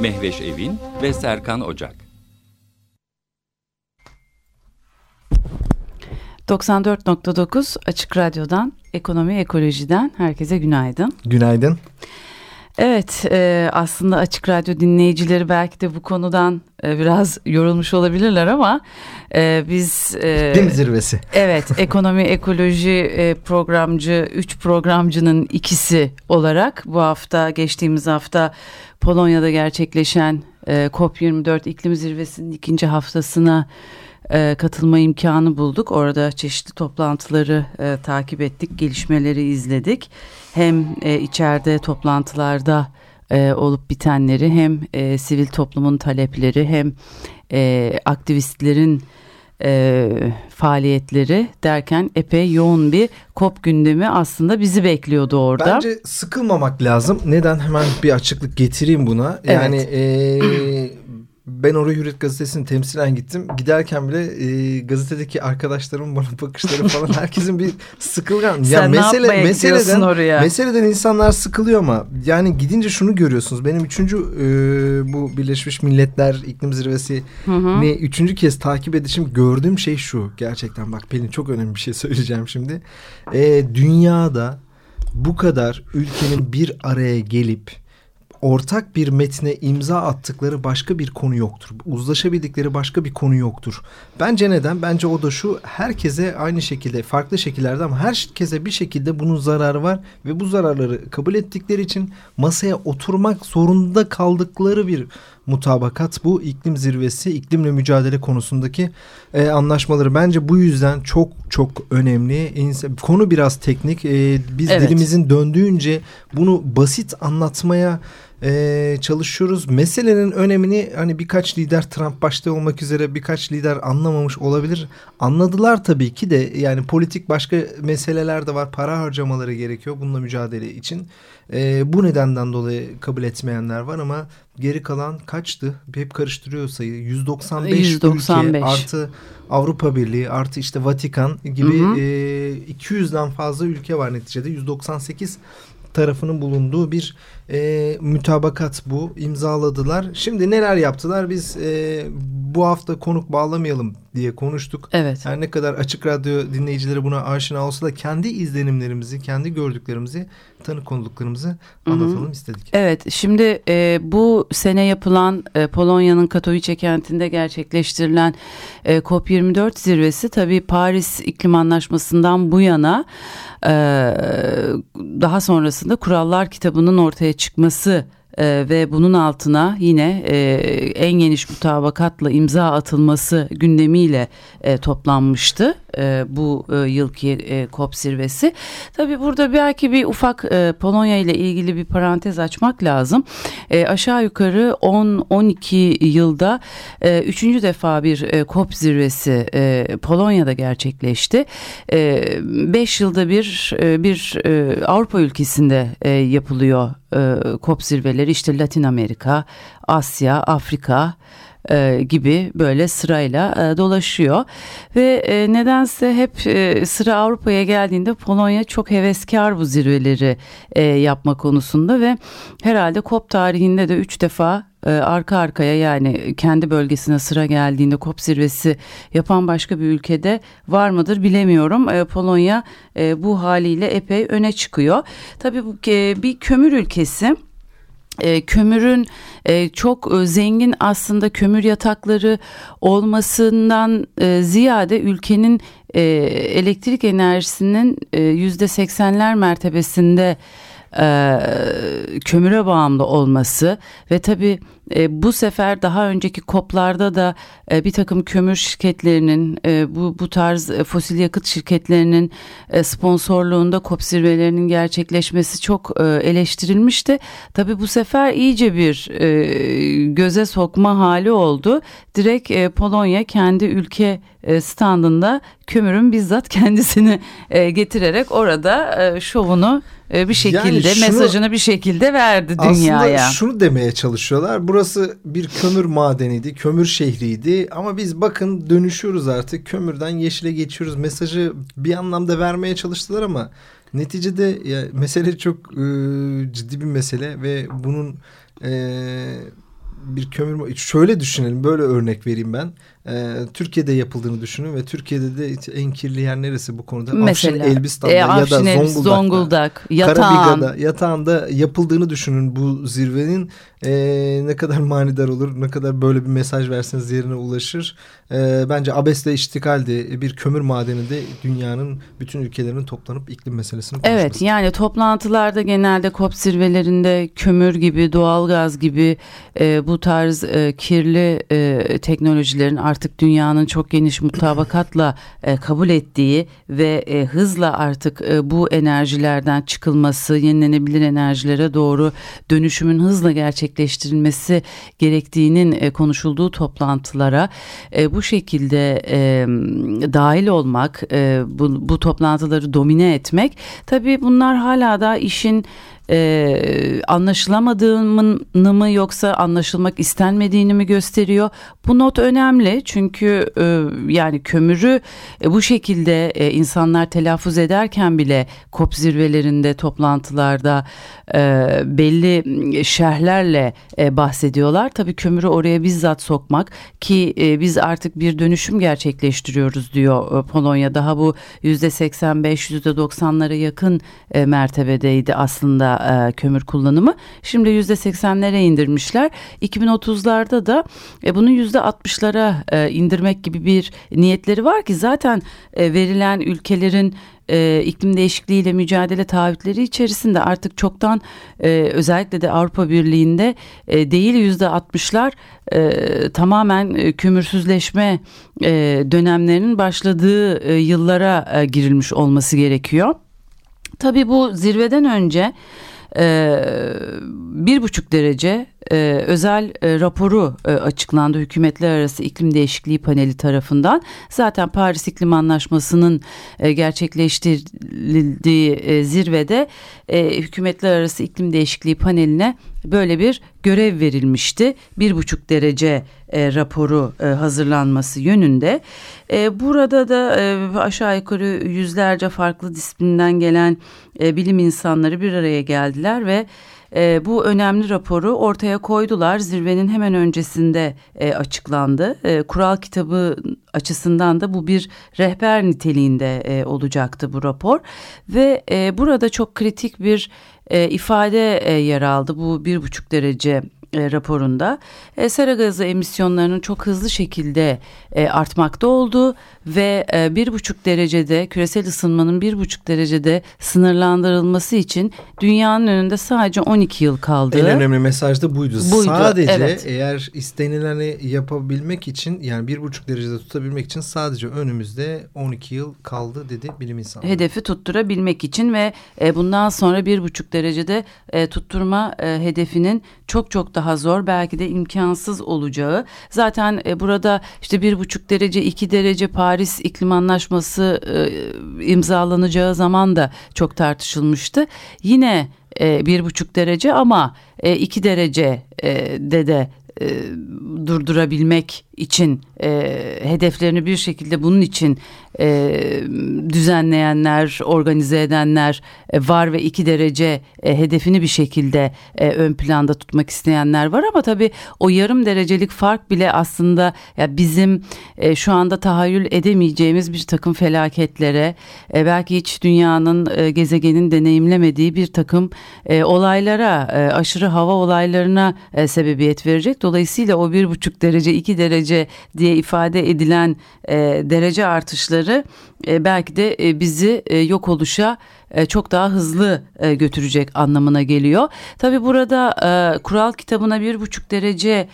Mehveş Evin ve Serkan Ocak. 94.9 Açık Radyo'dan, Ekonomi Ekoloji'den herkese günaydın. Günaydın. Evet e, aslında Açık Radyo dinleyicileri belki de bu konudan e, biraz yorulmuş olabilirler ama e, biz... E, Dim zirvesi. Evet ekonomi ekoloji e, programcı, üç programcının ikisi olarak bu hafta geçtiğimiz hafta Polonya'da gerçekleşen e, COP24 iklim zirvesinin ikinci haftasına e, katılma imkanı bulduk. Orada çeşitli toplantıları e, takip ettik, gelişmeleri izledik. Hem e, içeride toplantılarda e, olup bitenleri hem e, sivil toplumun talepleri hem e, aktivistlerin e, faaliyetleri derken epey yoğun bir kop gündemi aslında bizi bekliyordu orada. Bence sıkılmamak lazım. Neden hemen bir açıklık getireyim buna. Yani evet. e, ben oraya Hürriyet Gazetesi'ni temsilen gittim. Giderken bile e, gazetedeki arkadaşlarımın bana bakışları falan herkesin bir sıkılgan. Sen ya mesele meseleden oraya? meseleden insanlar sıkılıyor ama yani gidince şunu görüyorsunuz. Benim üçüncü e, bu Birleşmiş Milletler iklim zirvesi ne üçüncü kez takip edişim gördüğüm şey şu. Gerçekten bak Pelin çok önemli bir şey söyleyeceğim şimdi. E, dünyada bu kadar ülkenin bir araya gelip ortak bir metne imza attıkları başka bir konu yoktur. Uzlaşabildikleri başka bir konu yoktur. Bence neden? Bence o da şu herkese aynı şekilde farklı şekillerde ama herkese bir şekilde bunun zararı var ve bu zararları kabul ettikleri için masaya oturmak zorunda kaldıkları bir mutabakat bu iklim zirvesi iklimle mücadele konusundaki e, anlaşmaları bence bu yüzden çok çok önemli. Konu biraz teknik. E, biz evet. dilimizin döndüğünce bunu basit anlatmaya e, çalışıyoruz. Meselenin önemini hani birkaç lider Trump başta olmak üzere birkaç lider anlamamış olabilir. Anladılar tabii ki de yani politik başka meseleler de var. Para harcamaları gerekiyor bununla mücadele için. E, bu nedenden dolayı kabul etmeyenler var ama geri kalan kaçtı? Hep karıştırıyor sayı. 195, 195. ülke artı Avrupa Birliği artı işte Vatikan gibi hı hı. E, 200'den fazla ülke var neticede. 198 tarafının bulunduğu bir e, mütabakat bu. imzaladılar. Şimdi neler yaptılar? Biz e, bu hafta konuk bağlamayalım diye konuştuk. Evet. Her ne kadar açık radyo dinleyicileri buna aşina olsa da kendi izlenimlerimizi, kendi gördüklerimizi, tanık konuluklarımızı anlatalım Hı-hı. istedik. Evet. Şimdi e, bu sene yapılan e, Polonya'nın Katowice kentinde gerçekleştirilen e, COP24 zirvesi tabii Paris İklim Anlaşması'ndan bu yana e, daha sonrasında kurallar kitabının ortaya çıkması e, ve bunun altına yine e, en geniş mutabakatla imza atılması gündemiyle e, toplanmıştı e, bu e, yılki e, COP zirvesi. Tabii burada belki bir ufak e, Polonya ile ilgili bir parantez açmak lazım. E, aşağı yukarı 10-12 yılda e, üçüncü defa bir e, COP zirvesi e, Polonya'da gerçekleşti. 5 e, yılda bir e, bir e, Avrupa ülkesinde e, yapılıyor e, COP zirveleri işte Latin Amerika, Asya, Afrika e, gibi böyle sırayla e, dolaşıyor. Ve e, nedense hep sıra Avrupa'ya geldiğinde Polonya çok heveskar bu zirveleri yapma konusunda ve herhalde COP tarihinde de üç defa e, arka arkaya yani kendi bölgesine sıra geldiğinde COP zirvesi yapan başka bir ülkede var mıdır bilemiyorum. E, Polonya e, bu haliyle epey öne çıkıyor. Tabii bu bir kömür ülkesi e, kömürün e, çok e, zengin aslında kömür yatakları olmasından e, ziyade ülkenin e, elektrik enerjisinin e, yüzde seksenler mertebesinde e, kömüre bağımlı olması ve tabi e, bu sefer daha önceki koplarda da e, bir takım kömür şirketlerinin e, bu bu tarz e, fosil yakıt şirketlerinin e, sponsorluğunda kop zirvelerinin gerçekleşmesi çok e, eleştirilmişti. Tabi bu sefer iyice bir e, göze sokma hali oldu. Direkt e, Polonya kendi ülke e, standında kömürün bizzat kendisini e, getirerek orada e, şovunu bir şekilde yani şunu, mesajını bir şekilde verdi dünyaya. Aslında şunu demeye çalışıyorlar. Burası bir kömür madeniydi, kömür şehriydi ama biz bakın dönüşüyoruz artık. Kömürden yeşile geçiyoruz. Mesajı bir anlamda vermeye çalıştılar ama neticede ya, mesele çok e, ciddi bir mesele ve bunun e, bir kömür şöyle düşünelim böyle örnek vereyim ben e, Türkiye'de yapıldığını düşünün ve Türkiye'de de en kirli yer neresi bu konuda? Mesela Afşin Elbistan'da e, ya da Zonguldak'ta, Zonguldak, Yatağan. Karabiga'da, Yatağan'da yapıldığını düşünün bu zirvenin e, ne kadar manidar olur, ne kadar böyle bir mesaj verseniz yerine ulaşır. E, bence Abes'te iştikaldi bir kömür madeninde dünyanın bütün ülkelerinin toplanıp iklim meselesini konuşması. Evet yani toplantılarda genelde COP zirvelerinde kömür gibi, doğalgaz gibi e, bu tarz e, kirli e, teknolojilerin artık dünyanın çok geniş mutabakatla e, kabul ettiği ve e, hızla artık e, bu enerjilerden çıkılması, yenilenebilir enerjilere doğru dönüşümün hızla gerçekleştirilmesi gerektiğinin e, konuşulduğu toplantılara e, bu şekilde e, dahil olmak, bu, bu toplantıları domine etmek, tabii bunlar hala da işin e, anlaşılamadığını mı yoksa anlaşılmak istenmediğini mi gösteriyor? Bu not önemli çünkü e, yani kömürü e, bu şekilde e, insanlar telaffuz ederken bile COP zirvelerinde toplantılarda e, belli şerhlerle e, bahsediyorlar. Tabii kömürü oraya bizzat sokmak ki e, biz artık bir dönüşüm gerçekleştiriyoruz diyor e, Polonya. Daha bu yüzde 85 yüzde 90'lara yakın e, mertebedeydi aslında e, kömür kullanımı. Şimdi yüzde seksenlere indirmişler. 2030'larda da e, bunu yüzde 60'lara e, indirmek gibi bir niyetleri var ki zaten e, verilen ülkelerin e, iklim değişikliğiyle mücadele taahhütleri içerisinde artık çoktan e, özellikle de Avrupa Birliği'nde e, değil yüzde altmışlar e, tamamen e, kömürsüzleşme e, dönemlerinin başladığı e, yıllara e, girilmiş olması gerekiyor. Tabii bu zirveden önce e, bir buçuk derece e, özel e, raporu e, açıklandı hükümetler arası iklim değişikliği paneli tarafından. Zaten Paris İklim Anlaşması'nın e, gerçekleştirildiği e, zirvede e, hükümetler arası iklim değişikliği paneline böyle bir görev verilmişti. Bir buçuk derece e, raporu e, hazırlanması yönünde. E, burada da e, aşağı yukarı yüzlerce farklı disiplinden gelen e, bilim insanları bir araya geldiler ve e, bu önemli raporu ortaya koydular. Zirvenin hemen öncesinde e, açıklandı. E, kural kitabı açısından da bu bir rehber niteliğinde e, olacaktı bu rapor. Ve e, burada çok kritik bir e, ifade e, yer aldı. Bu bir buçuk derece e, raporunda e, sera gazı emisyonlarının çok hızlı şekilde e, artmakta olduğu ve e, bir buçuk derecede küresel ısınmanın bir buçuk derecede sınırlandırılması için dünyanın önünde sadece 12 yıl kaldı. En önemli mesaj da buydu. buydu sadece evet. eğer istenileni yapabilmek için yani bir buçuk derecede tutabilmek için sadece önümüzde 12 yıl kaldı dedi bilim insanları. Hedefi tutturabilmek için ve e, bundan sonra bir buçuk derecede e, tutturma e, hedefinin çok çok daha zor belki de imkansız olacağı. Zaten e, burada işte bir buçuk derece iki derece Paris İklim Anlaşması e, imzalanacağı zaman da çok tartışılmıştı. Yine e, bir buçuk derece ama e, iki derece e, de de durdurabilmek için e, hedeflerini bir şekilde bunun için e, düzenleyenler, organize edenler e, var ve iki derece e, hedefini bir şekilde e, ön planda tutmak isteyenler var ama tabii o yarım derecelik fark bile aslında ya bizim e, şu anda tahayyül edemeyeceğimiz bir takım felaketlere e, belki hiç dünyanın e, gezegenin deneyimlemediği bir takım e, olaylara e, aşırı hava olaylarına e, sebebiyet verecek. Dolayısıyla o bir buçuk derece iki derece derece diye ifade edilen e, derece artışları e, belki de e, bizi e, yok oluşa e, çok daha hızlı e, götürecek anlamına geliyor. Tabi burada e, kural kitabına bir buçuk derece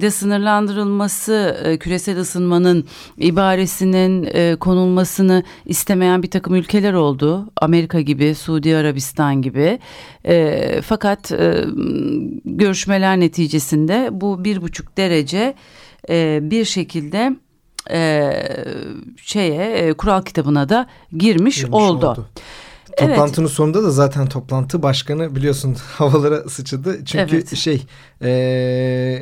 de sınırlandırılması e, küresel ısınmanın ibaresinin e, konulmasını istemeyen bir takım ülkeler oldu. Amerika gibi, Suudi Arabistan gibi. E, fakat görüşmeler neticesinde bu bir buçuk derece e, bir şekilde e, şeye e, kural kitabına da girmiş, girmiş oldu. oldu. Toplantının evet. sonunda da zaten toplantı başkanı biliyorsun havalara sıçradı. Çünkü evet. şey e,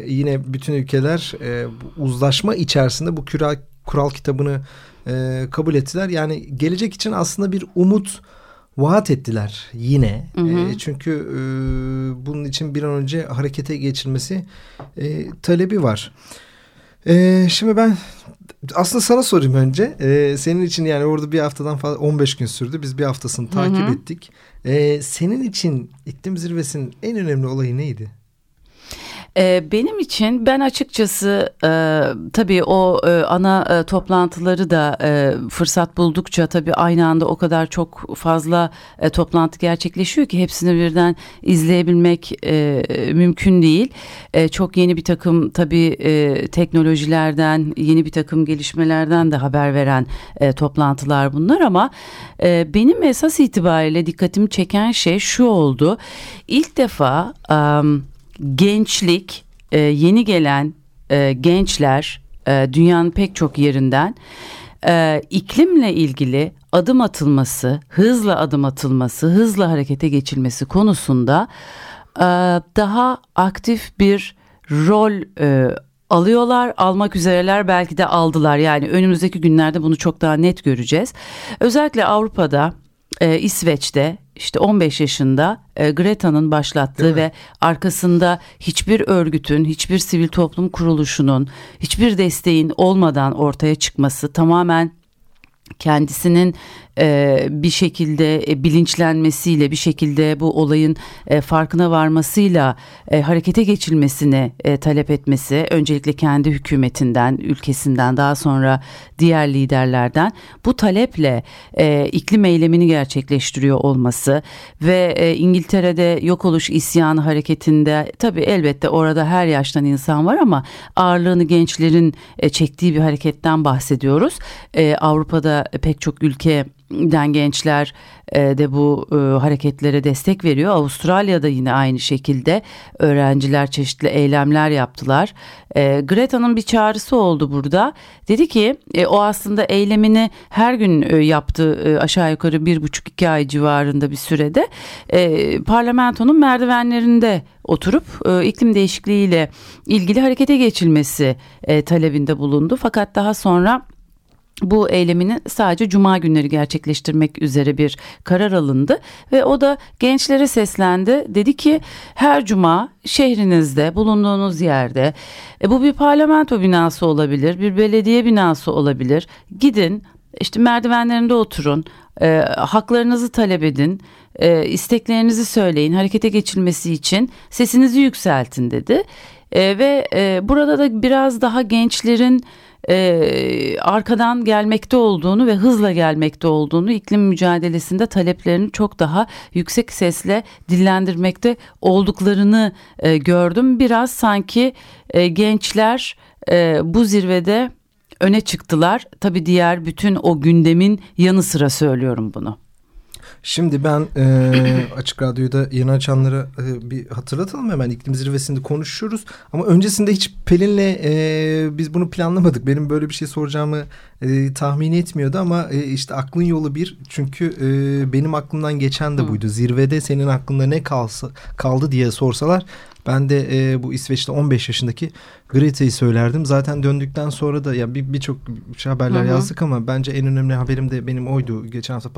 yine bütün ülkeler e, uzlaşma içerisinde bu kural, kural kitabını e, kabul ettiler. Yani gelecek için aslında bir umut vaat ettiler yine. Hı hı. E, çünkü e, bunun için bir an önce harekete geçilmesi e, talebi var. E, şimdi ben aslında sana sorayım önce. Ee, senin için yani orada bir haftadan fazla 15 gün sürdü. Biz bir haftasını takip hı hı. ettik. Ee, senin için iklim zirvesinin en önemli olayı neydi? Ee, benim için ben açıkçası e, tabii o e, ana e, toplantıları da e, fırsat buldukça tabii aynı anda o kadar çok fazla e, toplantı gerçekleşiyor ki hepsini birden izleyebilmek e, mümkün değil. E, çok yeni bir takım tabii e, teknolojilerden, yeni bir takım gelişmelerden de haber veren e, toplantılar bunlar ama e, benim esas itibariyle dikkatimi çeken şey şu oldu. İlk defa... Um, gençlik, e, yeni gelen e, gençler e, dünyanın pek çok yerinden e, iklimle ilgili adım atılması, hızla adım atılması, hızla harekete geçilmesi konusunda e, daha aktif bir rol e, alıyorlar, almak üzereler belki de aldılar. Yani önümüzdeki günlerde bunu çok daha net göreceğiz. Özellikle Avrupa'da, e, İsveç'te işte 15 yaşında e, Greta'nın başlattığı ve arkasında hiçbir örgütün, hiçbir sivil toplum kuruluşunun, hiçbir desteğin olmadan ortaya çıkması tamamen kendisinin e, bir şekilde e, bilinçlenmesiyle bir şekilde bu olayın e, farkına varmasıyla e, harekete geçilmesini e, talep etmesi öncelikle kendi hükümetinden ülkesinden daha sonra diğer liderlerden bu taleple e, iklim eylemini gerçekleştiriyor olması ve e, İngiltere'de yok oluş isyanı hareketinde tabi elbette orada her yaştan insan var ama ağırlığını gençlerin e, çektiği bir hareketten bahsediyoruz. E, Avrupa'da pek çok ülke den gençler e, de bu e, hareketlere destek veriyor. Avustralya'da yine aynı şekilde öğrenciler çeşitli eylemler yaptılar. E, Greta'nın bir çağrısı oldu burada. Dedi ki o aslında eylemini her gün yaptı aşağı yukarı bir buçuk iki ay civarında bir sürede. Parlamentonun merdivenlerinde oturup iklim değişikliğiyle ilgili harekete geçilmesi talebinde bulundu. Fakat daha sonra bu eylemini sadece cuma günleri gerçekleştirmek üzere bir karar alındı ve o da gençlere seslendi. Dedi ki her cuma şehrinizde bulunduğunuz yerde e, bu bir parlamento binası olabilir, bir belediye binası olabilir. Gidin işte merdivenlerinde oturun, e, haklarınızı talep edin, e, isteklerinizi söyleyin, harekete geçilmesi için sesinizi yükseltin dedi. E, ve e, burada da biraz daha gençlerin e, arkadan gelmekte olduğunu ve hızla gelmekte olduğunu iklim mücadelesinde taleplerini çok daha yüksek sesle dillendirmekte olduklarını e, gördüm. Biraz sanki e, gençler e, bu zirvede öne çıktılar. Tabii diğer bütün o gündemin yanı sıra söylüyorum bunu. Şimdi ben e, Açık Radyo'da yeni açanlara e, bir hatırlatalım hemen iklim zirvesinde konuşuyoruz. Ama öncesinde hiç Pelin'le e, biz bunu planlamadık. Benim böyle bir şey soracağımı e, tahmin etmiyordu ama e, işte aklın yolu bir. Çünkü e, benim aklımdan geçen de buydu. Zirvede senin aklında ne kalsa, kaldı diye sorsalar ben de e, bu İsveç'te 15 yaşındaki Greta'yı söylerdim. Zaten döndükten sonra da ya birçok bir şey haberler Hı -hı. yazdık ama bence en önemli haberim de benim oydu. Geçen hafta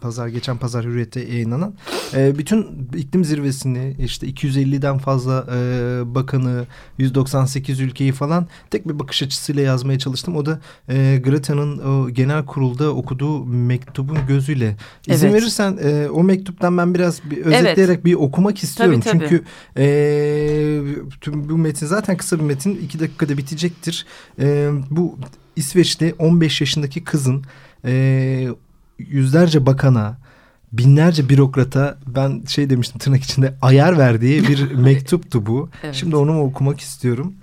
pazar geçen pazar Hürriyet'te yayınlanan. E, bütün iklim zirvesini işte 250'den fazla e, bakanı, 198 ülkeyi falan tek bir bakış açısıyla yazmaya çalıştım. O da e, Greta'nın genel kurulda okuduğu mektubun gözüyle. İzin evet. verirsen e, o mektuptan ben biraz bir özetleyerek evet. bir okumak istiyorum. Tabii, tabii. Çünkü e, tüm bu metin zaten kısa bir metin. iki dakikada bitecektir. E, bu İsveç'te 15 yaşındaki kızın e, yüzlerce bakana, binlerce bürokrata ben şey demiştim tırnak içinde ayar verdiği bir mektuptu bu. Evet. Şimdi onu okumak istiyorum.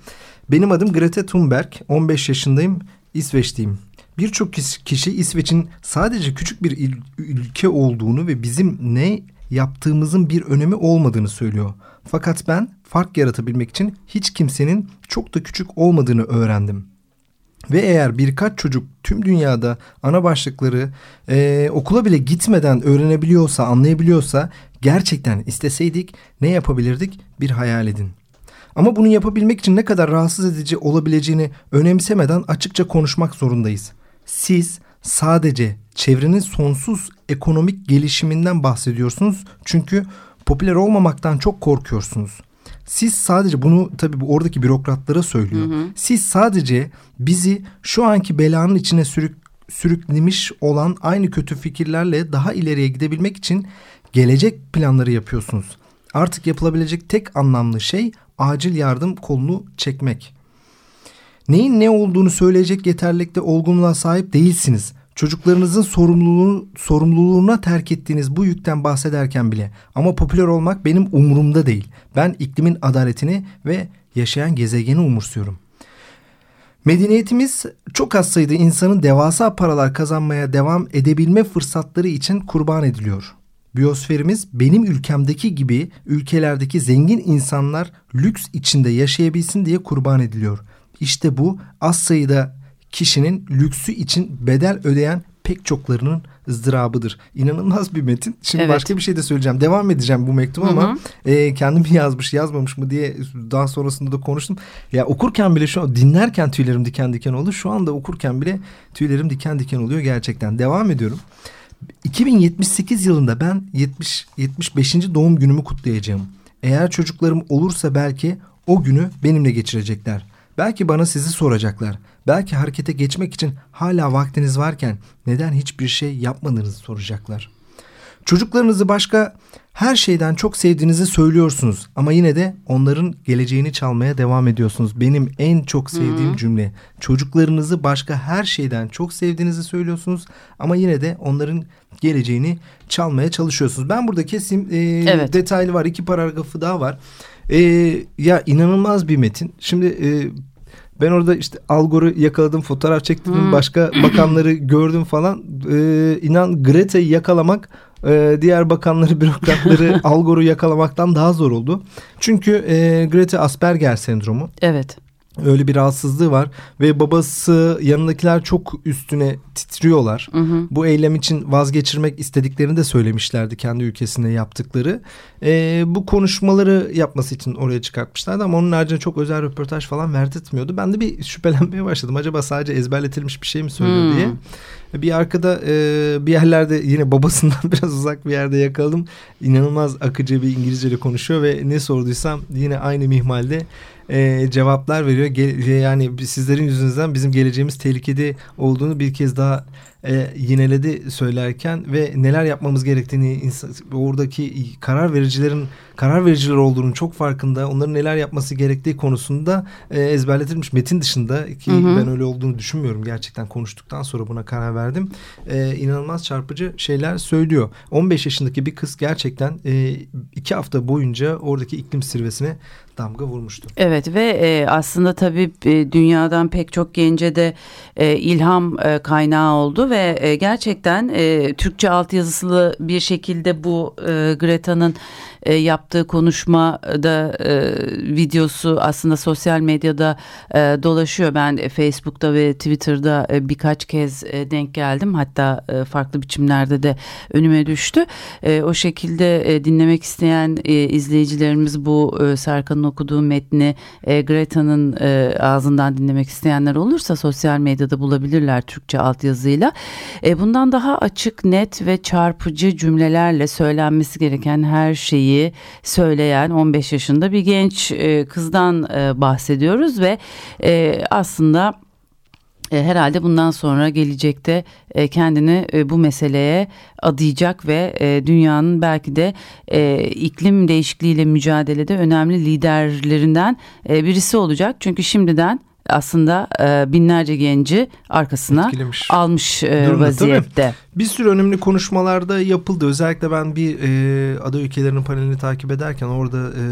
Benim adım Greta Thunberg. 15 yaşındayım. İsveç'teyim. Birçok kişi İsveç'in sadece küçük bir ülke olduğunu ve bizim ne yaptığımızın bir önemi olmadığını söylüyor. Fakat ben fark yaratabilmek için hiç kimsenin çok da küçük olmadığını öğrendim. Ve eğer birkaç çocuk tüm dünyada ana başlıkları e, okula bile gitmeden öğrenebiliyorsa, anlayabiliyorsa gerçekten isteseydik ne yapabilirdik bir hayal edin. Ama bunu yapabilmek için ne kadar rahatsız edici olabileceğini önemsemeden açıkça konuşmak zorundayız. Siz sadece çevrenin sonsuz ekonomik gelişiminden bahsediyorsunuz çünkü popüler olmamaktan çok korkuyorsunuz. Siz sadece bunu tabii oradaki bürokratlara söylüyor. Hı hı. Siz sadece bizi şu anki belanın içine sürük, sürüklemiş olan aynı kötü fikirlerle daha ileriye gidebilmek için gelecek planları yapıyorsunuz. Artık yapılabilecek tek anlamlı şey acil yardım kolunu çekmek. Neyin ne olduğunu söyleyecek yeterlikte olgunluğa sahip değilsiniz. Çocuklarınızın sorumluluğunu, sorumluluğuna terk ettiğiniz bu yükten bahsederken bile ama popüler olmak benim umurumda değil. Ben iklimin adaletini ve yaşayan gezegeni umursuyorum. Medeniyetimiz çok az sayıda insanın devasa paralar kazanmaya devam edebilme fırsatları için kurban ediliyor. Biyosferimiz benim ülkemdeki gibi ülkelerdeki zengin insanlar lüks içinde yaşayabilsin diye kurban ediliyor. İşte bu az sayıda kişinin lüksü için bedel ödeyen pek çoklarının ızdırabıdır. İnanılmaz bir metin. Şimdi evet. başka bir şey de söyleyeceğim. Devam edeceğim bu mektubu ama e, kendim yazmış yazmamış mı diye daha sonrasında da konuştum. Ya okurken bile şu an dinlerken tüylerim diken diken oldu. Şu anda okurken bile tüylerim diken diken oluyor gerçekten. Devam ediyorum. 2078 yılında ben 70 75. doğum günümü kutlayacağım. Eğer çocuklarım olursa belki o günü benimle geçirecekler. Belki bana sizi soracaklar. Belki harekete geçmek için hala vaktiniz varken neden hiçbir şey yapmadığınızı soracaklar. Çocuklarınızı başka her şeyden çok sevdiğinizi söylüyorsunuz ama yine de onların geleceğini çalmaya devam ediyorsunuz. Benim en çok sevdiğim Hı-hı. cümle. Çocuklarınızı başka her şeyden çok sevdiğinizi söylüyorsunuz ama yine de onların geleceğini çalmaya çalışıyorsunuz. Ben burada kesim e, evet. detaylı var. iki paragrafı daha var. E, ya inanılmaz bir metin. Şimdi e, ben orada işte Algor'u yakaladım, fotoğraf çektim, hmm. başka bakanları gördüm falan. Ee, inan Greta'yı yakalamak e, diğer bakanları, bürokratları Algor'u yakalamaktan daha zor oldu. Çünkü e, Greta Asperger sendromu. Evet öyle bir rahatsızlığı var ve babası yanındakiler çok üstüne titriyorlar. Hı hı. Bu eylem için vazgeçirmek istediklerini de söylemişlerdi kendi ülkesinde yaptıkları. E, bu konuşmaları yapması için oraya çıkartmışlardı ama onun haricinde çok özel röportaj falan verdirtmiyordu. Ben de bir şüphelenmeye başladım. Acaba sadece ezberletilmiş bir şey mi söylüyor hı. diye. Bir arkada e, bir yerlerde yine babasından biraz uzak bir yerde yakaladım. İnanılmaz akıcı bir İngilizce ile konuşuyor ve ne sorduysam yine aynı mihmalde e, cevaplar veriyor. Ge yani sizlerin yüzünüzden bizim geleceğimiz tehlikede olduğunu bir kez daha e, yineledi söylerken ve neler yapmamız gerektiğini oradaki karar vericilerin karar vericiler olduğunu çok farkında. Onların neler yapması gerektiği konusunda e, ezberletilmiş metin dışında ki hı hı. ben öyle olduğunu düşünmüyorum. Gerçekten konuştuktan sonra buna karar verdim. E, inanılmaz çarpıcı şeyler söylüyor. 15 yaşındaki bir kız gerçekten e, iki hafta boyunca oradaki iklim zirvesine damga vurmuştu. Evet ve e, aslında tabii e, dünyadan pek çok gence de e, ilham e, kaynağı oldu ve e, gerçekten e, Türkçe altyazılı bir şekilde bu e, Greta'nın e, yaptığı konuşmada e, videosu aslında sosyal medyada e, dolaşıyor. Ben Facebook'ta ve Twitter'da e, birkaç kez e, denk geldim. Hatta e, farklı biçimlerde de önüme düştü. E, o şekilde e, dinlemek isteyen e, izleyicilerimiz bu e, Serkan'ın okuduğu metni e, Greta'nın e, ağzından dinlemek isteyenler olursa sosyal medyada bulabilirler Türkçe altyazıyla. E, bundan daha açık, net ve çarpıcı cümlelerle söylenmesi gereken her şeyi şeyi söyleyen 15 yaşında bir genç e, kızdan e, bahsediyoruz ve e, aslında herhalde bundan sonra gelecekte kendini bu meseleye adayacak ve dünyanın belki de iklim değişikliğiyle mücadelede önemli liderlerinden birisi olacak. Çünkü şimdiden aslında e, binlerce genci arkasına Etkilemiş. almış e, Durumda, vaziyette. Bir sürü önemli konuşmalarda yapıldı. Özellikle ben bir e, aday ülkelerinin panelini takip ederken orada e,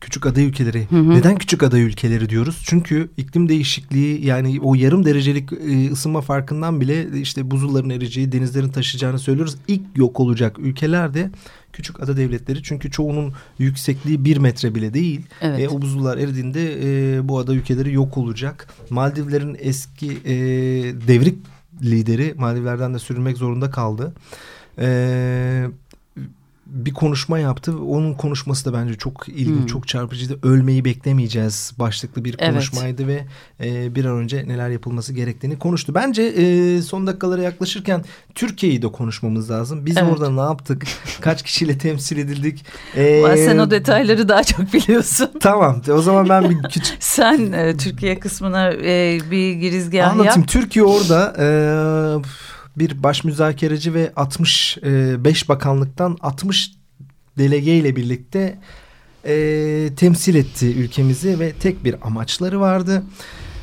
küçük aday ülkeleri. hı. Neden küçük aday ülkeleri diyoruz? Çünkü iklim değişikliği yani o yarım derecelik e, ısınma farkından bile işte buzulların eriyeceği, denizlerin taşıyacağını söylüyoruz. İlk yok olacak ülkeler de küçük ada devletleri. Çünkü çoğunun yüksekliği bir metre bile değil. Evet. E, o buzullar eridiğinde e, bu ada ülkeleri yok olacak. Maldivlerin eski e, devrik lideri Maldivler'den de sürülmek zorunda kaldı. E, bir konuşma yaptı. Onun konuşması da bence çok ilginç, Hmm. çok çarpıcıydı. Ölmeyi beklemeyeceğiz başlıklı bir Evet. konuşmaydı ve e, bir an önce neler yapılması gerektiğini konuştu. Bence e, son dakikalara yaklaşırken Türkiye'yi de konuşmamız lazım. Biz Evet. orada ne yaptık? Kaç kişiyle temsil edildik? E, Sen o detayları daha çok biliyorsun. Tamam. O zaman ben bir küçük Sen e, Türkiye kısmına e, bir girizgah Anlatayım. yap. Türkiye orada e, bir baş müzakereci ve 65 bakanlıktan 60 delege ile birlikte e, temsil etti ülkemizi ve tek bir amaçları vardı.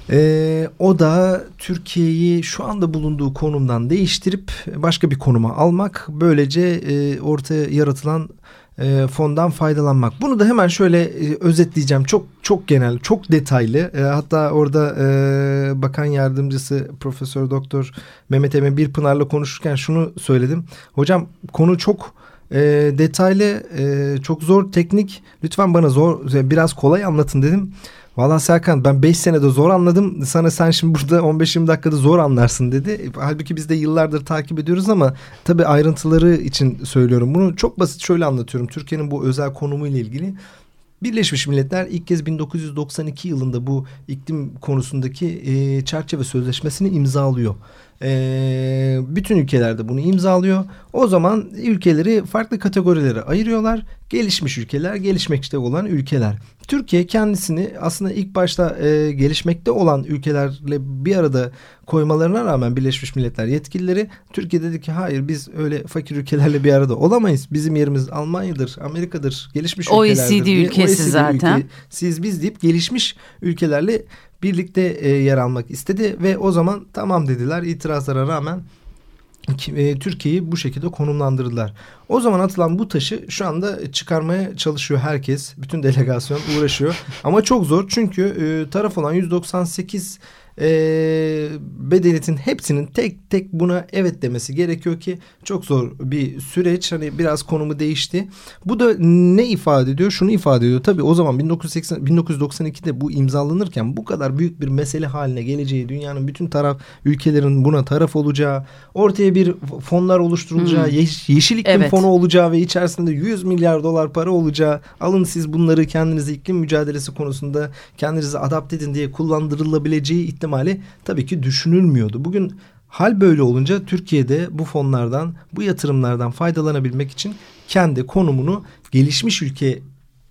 E, o da Türkiye'yi şu anda bulunduğu konumdan değiştirip başka bir konuma almak. Böylece e, ortaya yaratılan e, fondan faydalanmak. Bunu da hemen şöyle e, özetleyeceğim. Çok çok genel, çok detaylı. E, hatta orada e, bakan yardımcısı Profesör Doktor Mehmet Emin Birpınar'la konuşurken şunu söyledim. Hocam konu çok e, detaylı, e, çok zor teknik. Lütfen bana zor, biraz kolay anlatın dedim. Valla Serkan ben 5 senede zor anladım. Sana sen şimdi burada 15-20 dakikada zor anlarsın dedi. Halbuki biz de yıllardır takip ediyoruz ama tabii ayrıntıları için söylüyorum. Bunu çok basit şöyle anlatıyorum. Türkiye'nin bu özel konumu ile ilgili. Birleşmiş Milletler ilk kez 1992 yılında bu iklim konusundaki e, çerçeve sözleşmesini imzalıyor. E, bütün ülkelerde bunu imzalıyor. O zaman ülkeleri farklı kategorilere ayırıyorlar. Gelişmiş ülkeler, gelişmekte olan ülkeler. Türkiye kendisini aslında ilk başta e, gelişmekte olan ülkelerle bir arada koymalarına rağmen Birleşmiş Milletler yetkilileri Türkiye dedi ki hayır biz öyle fakir ülkelerle bir arada olamayız. Bizim yerimiz Almanya'dır, Amerika'dır, gelişmiş ülkelerdir. OECD diye. ülkesi zaten. siz biz deyip gelişmiş ülkelerle birlikte e, yer almak istedi ve o zaman tamam dediler itirazlara rağmen e, Türkiye'yi bu şekilde konumlandırdılar. O zaman atılan bu taşı şu anda çıkarmaya çalışıyor herkes. Bütün delegasyon uğraşıyor. Ama çok zor çünkü e, taraf olan 198 e, bedenitin hepsinin tek tek buna evet demesi gerekiyor ki çok zor bir süreç. Hani biraz konumu değişti. Bu da ne ifade ediyor? Şunu ifade ediyor. Tabii o zaman 1980 1992'de bu imzalanırken bu kadar büyük bir mesele haline geleceği, dünyanın bütün taraf ülkelerin buna taraf olacağı, ortaya bir fonlar oluşturulacağı, Hmm. yeş- yeşil iklim Evet. fonu olacağı ve içerisinde 100 milyar dolar para olacağı, alın siz bunları kendinizi iklim mücadelesi konusunda kendinizi adapte edin diye kullandırılabileceği ihtimali tabii ki düşünülmüyordu. Bugün hal böyle olunca Türkiye'de bu fonlardan, bu yatırımlardan faydalanabilmek için kendi konumunu gelişmiş ülke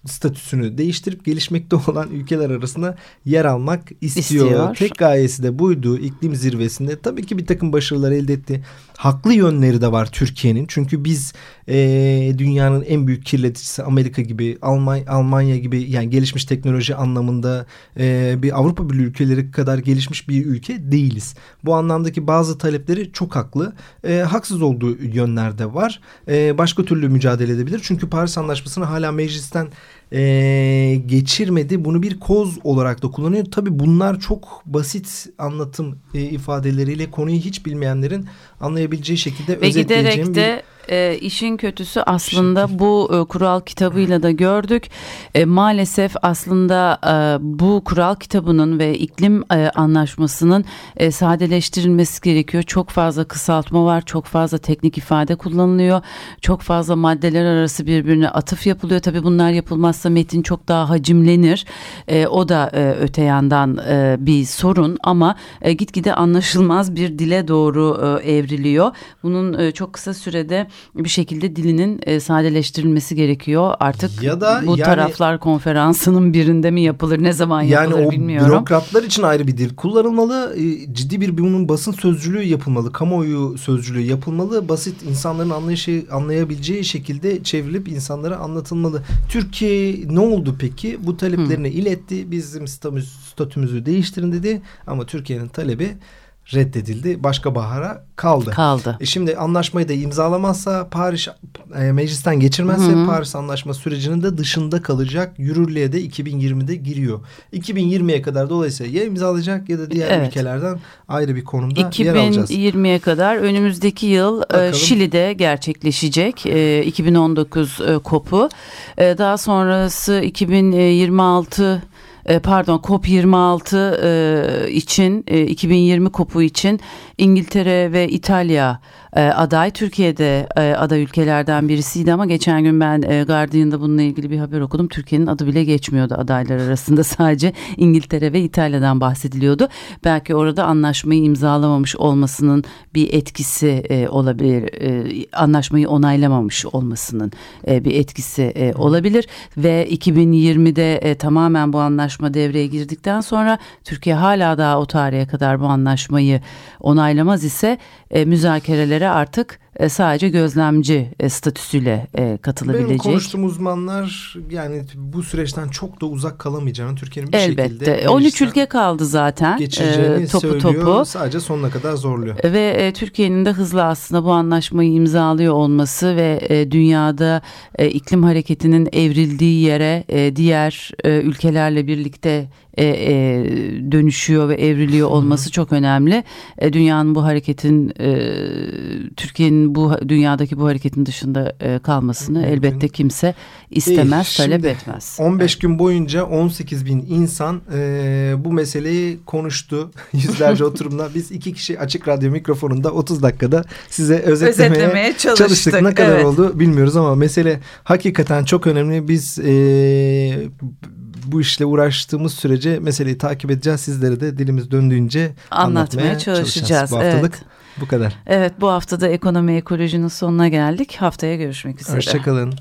statüsünü değiştirip gelişmekte olan ülkeler arasında yer almak istiyor. İstiyor. Tek gayesi de buydu iklim zirvesinde. Tabii ki bir takım başarılar elde etti. Haklı yönleri de var Türkiye'nin. Çünkü biz eee, dünyanın en büyük kirleticisi Amerika gibi, Almanya, Almanya gibi yani gelişmiş teknoloji anlamında eee, bir Avrupa Birliği ülkeleri kadar gelişmiş bir ülke değiliz. Bu anlamdaki bazı talepleri çok haklı. Eee, haksız olduğu yönlerde var. Eee, başka türlü mücadele edebilir. Çünkü Paris Anlaşması'nı hala meclisten eee, geçirmedi. Bunu bir koz olarak da kullanıyor. Tabii bunlar çok basit anlatım e, ifadeleriyle konuyu hiç bilmeyenlerin anlayabileceği şekilde Ve özetleyeceğim giderek bir de e, işin kötüsü aslında bu e, kural kitabıyla da gördük. E, maalesef aslında e, bu kural kitabının ve iklim e, anlaşmasının e, sadeleştirilmesi gerekiyor. Çok fazla kısaltma var, çok fazla teknik ifade kullanılıyor. Çok fazla maddeler arası birbirine atıf yapılıyor. Tabii bunlar yapılmazsa metin çok daha hacimlenir. E, o da e, öte yandan e, bir sorun ama e, gitgide anlaşılmaz bir dile doğru e, evriliyor. Bunun e, çok kısa sürede bir şekilde dilinin e, sadeleştirilmesi gerekiyor. Artık ya da bu yani, taraflar konferansının birinde mi yapılır ne zaman yapılır yani bilmiyorum. Yani o bürokratlar için ayrı bir dil kullanılmalı. E, ciddi bir bunun basın sözcülüğü yapılmalı. Kamuoyu sözcülüğü yapılmalı. Basit insanların anlayışı, anlayabileceği şekilde çevrilip insanlara anlatılmalı. Türkiye ne oldu peki? Bu taleplerini Hı. iletti. Bizim statümüzü değiştirin dedi. Ama Türkiye'nin talebi reddedildi. Başka bahara kaldı. Kaldı. E şimdi anlaşmayı da imzalamazsa Paris e, meclisten geçirmezse Hı -hı. Paris Anlaşma sürecinin de dışında kalacak. Yürürlüğe de 2020'de giriyor. 2020'ye kadar dolayısıyla ya imzalayacak ya da diğer evet. ülkelerden ayrı bir konumda yer alacağız. 2020'ye kadar önümüzdeki yıl e, Bakalım. Şili'de gerçekleşecek e, 2019 e, kopu. E, daha sonrası 2026 e, pardon COP26 e, için 2020 e, COP'u için İngiltere ve İtalya e, aday. Türkiye'de e, aday ülkelerden birisiydi ama geçen gün ben e, Guardian'da bununla ilgili bir haber okudum. Türkiye'nin adı bile geçmiyordu adaylar arasında sadece İngiltere ve İtalya'dan bahsediliyordu. Belki orada anlaşmayı imzalamamış olmasının bir etkisi e, olabilir. E, anlaşmayı onaylamamış olmasının e, bir etkisi e, olabilir ve 2020'de e, tamamen bu anlaşma devreye girdikten sonra Türkiye hala daha o tarihe kadar bu anlaşmayı onaylamaz ise e, müzakerelere artık e, sadece gözlemci e, statüsüyle e, katılabilecek. Benim konuştuğum uzmanlar yani bu süreçten çok da uzak kalamayacağını Türkiye'nin bir Elbette. şekilde 13 ülke kaldı zaten. Geçeceğini topu söylüyor. Topu. Sadece sonuna kadar zorluyor. Ve Türkiye'nin de hızlı aslında bu anlaşmayı imzalıyor olması ve dünyada iklim hareketinin evrildiği yere diğer ülkelerle birlikte e, e, dönüşüyor ve evriliyor olması Hı. çok önemli. E, dünyanın bu hareketin e, Türkiye'nin bu dünyadaki bu hareketin dışında e, kalmasını Mümkün. elbette kimse istemez, Değil. talep etmez. 15 evet. gün boyunca 18 bin insan e, bu meseleyi konuştu. Yüzlerce oturumda biz iki kişi açık radyo mikrofonunda 30 dakikada size özetlemeye, özetlemeye çalıştık. çalıştık. Ne kadar evet. oldu bilmiyoruz ama mesele hakikaten çok önemli. Biz e, bu işle uğraştığımız sürece meseleyi takip edeceğiz. Sizlere de dilimiz döndüğünce anlatmaya, anlatmaya çalışacağız. Bu haftalık evet. Bu kadar. Evet bu haftada ekonomi ekolojinin sonuna geldik. Haftaya görüşmek üzere. Hoşçakalın.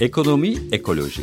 Ekonomi ekoloji.